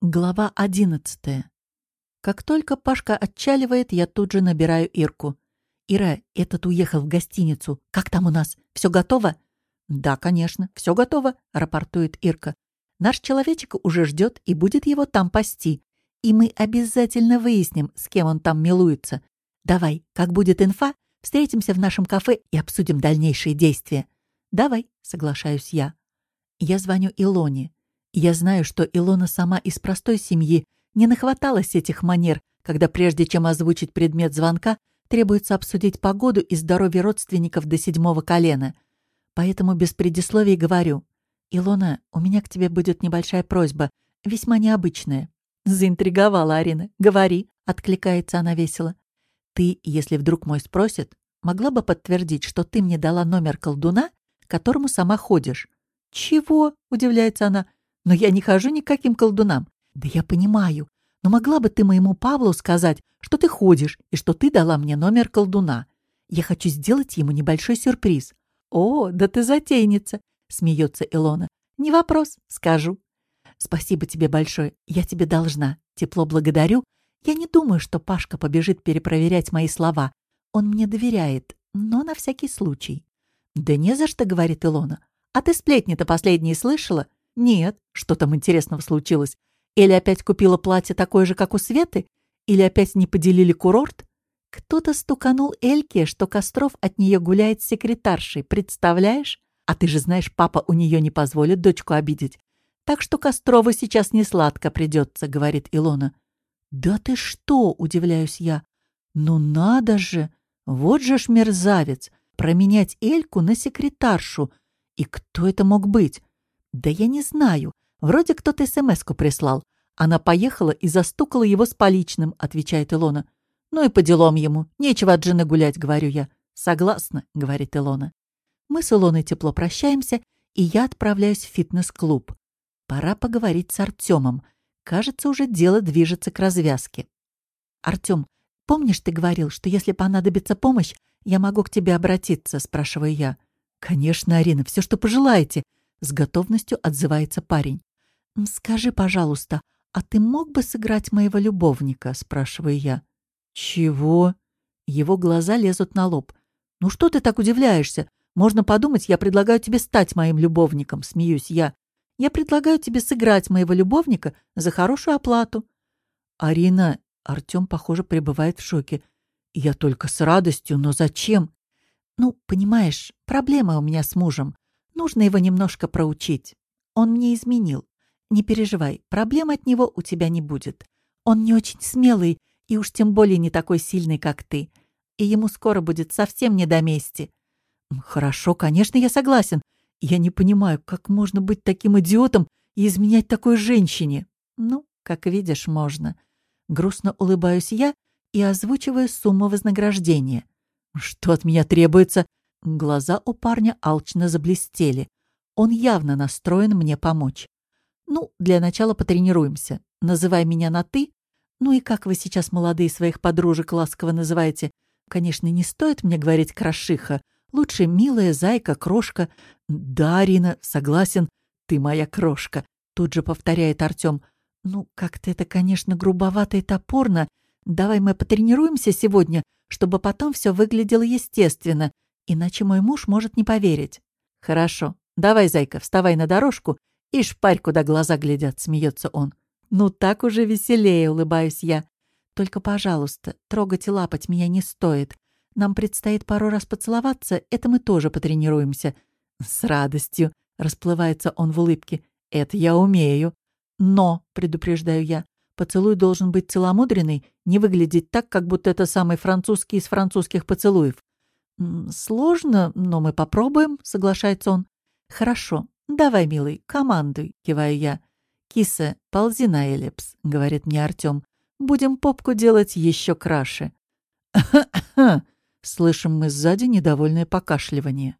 Глава одиннадцатая. Как только Пашка отчаливает, я тут же набираю Ирку. «Ира, этот уехал в гостиницу. Как там у нас? Все готово?» «Да, конечно, все готово», — рапортует Ирка. «Наш человечек уже ждет и будет его там пасти. И мы обязательно выясним, с кем он там милуется. Давай, как будет инфа, встретимся в нашем кафе и обсудим дальнейшие действия». «Давай», — соглашаюсь я. Я звоню Илоне. Я знаю, что Илона сама из простой семьи не нахваталась этих манер, когда прежде чем озвучить предмет звонка, требуется обсудить погоду и здоровье родственников до седьмого колена. Поэтому без предисловий говорю. «Илона, у меня к тебе будет небольшая просьба, весьма необычная». Заинтриговала Арина. «Говори», — откликается она весело. «Ты, если вдруг мой спросит, могла бы подтвердить, что ты мне дала номер колдуна, к которому сама ходишь?» «Чего?» — удивляется она. Но я не хожу никаким колдунам. Да я понимаю. Но могла бы ты моему Павлу сказать, что ты ходишь и что ты дала мне номер колдуна. Я хочу сделать ему небольшой сюрприз. О, да ты затейница, смеется Илона. Не вопрос, скажу. Спасибо тебе большое, я тебе должна. Тепло благодарю. Я не думаю, что Пашка побежит перепроверять мои слова. Он мне доверяет, но на всякий случай. Да не за что, говорит Илона. А ты сплетни-то последние слышала? Нет, что там интересного случилось? Или опять купила платье такое же, как у Светы? Или опять не поделили курорт? Кто-то стуканул Эльке, что Костров от нее гуляет с секретаршей, представляешь? А ты же знаешь, папа у нее не позволит дочку обидеть. Так что Кострову сейчас не сладко придется, говорит Илона. Да ты что, удивляюсь я. Ну надо же! Вот же ж мерзавец! Променять Эльку на секретаршу. И кто это мог быть? «Да я не знаю. Вроде кто-то СМС-ку прислал. Она поехала и застукала его с поличным», — отвечает Илона. «Ну и по делам ему. Нечего от жены гулять», — говорю я. «Согласна», — говорит Илона. Мы с Илоной тепло прощаемся, и я отправляюсь в фитнес-клуб. Пора поговорить с Артемом. Кажется, уже дело движется к развязке. «Артем, помнишь, ты говорил, что если понадобится помощь, я могу к тебе обратиться?» — спрашиваю я. «Конечно, Арина, все, что пожелаете», с готовностью отзывается парень. «Скажи, пожалуйста, а ты мог бы сыграть моего любовника?» спрашиваю я. «Чего?» Его глаза лезут на лоб. «Ну что ты так удивляешься? Можно подумать, я предлагаю тебе стать моим любовником», смеюсь я. «Я предлагаю тебе сыграть моего любовника за хорошую оплату». «Арина...» Артем, похоже, пребывает в шоке. «Я только с радостью, но зачем?» «Ну, понимаешь, проблема у меня с мужем. Нужно его немножко проучить. Он мне изменил. Не переживай, проблем от него у тебя не будет. Он не очень смелый и уж тем более не такой сильный, как ты. И ему скоро будет совсем не до мести. Хорошо, конечно, я согласен. Я не понимаю, как можно быть таким идиотом и изменять такой женщине. Ну, как видишь, можно. Грустно улыбаюсь я и озвучиваю сумму вознаграждения. Что от меня требуется? Глаза у парня алчно заблестели. Он явно настроен мне помочь. «Ну, для начала потренируемся. Называй меня на «ты». Ну и как вы сейчас молодые своих подружек ласково называете? Конечно, не стоит мне говорить «крошиха». Лучше «милая», «зайка», «крошка». «Да, Арина, согласен, ты моя крошка», — тут же повторяет Артем. «Ну, как-то это, конечно, грубовато и топорно. Давай мы потренируемся сегодня, чтобы потом все выглядело естественно. Иначе мой муж может не поверить. Хорошо. Давай, зайка, вставай на дорожку и шпарь, куда глаза глядят, смеется он. Ну так уже веселее, улыбаюсь я. Только, пожалуйста, трогать и лапать меня не стоит. Нам предстоит пару раз поцеловаться, это мы тоже потренируемся. С радостью, расплывается он в улыбке. Это я умею. Но, предупреждаю я, поцелуй должен быть целомудренный, не выглядеть так, как будто это самый французский из французских поцелуев. «Сложно, но мы попробуем», — соглашается он. «Хорошо. Давай, милый, командуй», — киваю я. «Киса, ползи на эллипс», — говорит мне Артем. «Будем попку делать еще краше». «Ха-ха!» — слышим мы сзади недовольное покашливание.